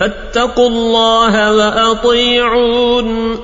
فاتقوا الله وأطيعون.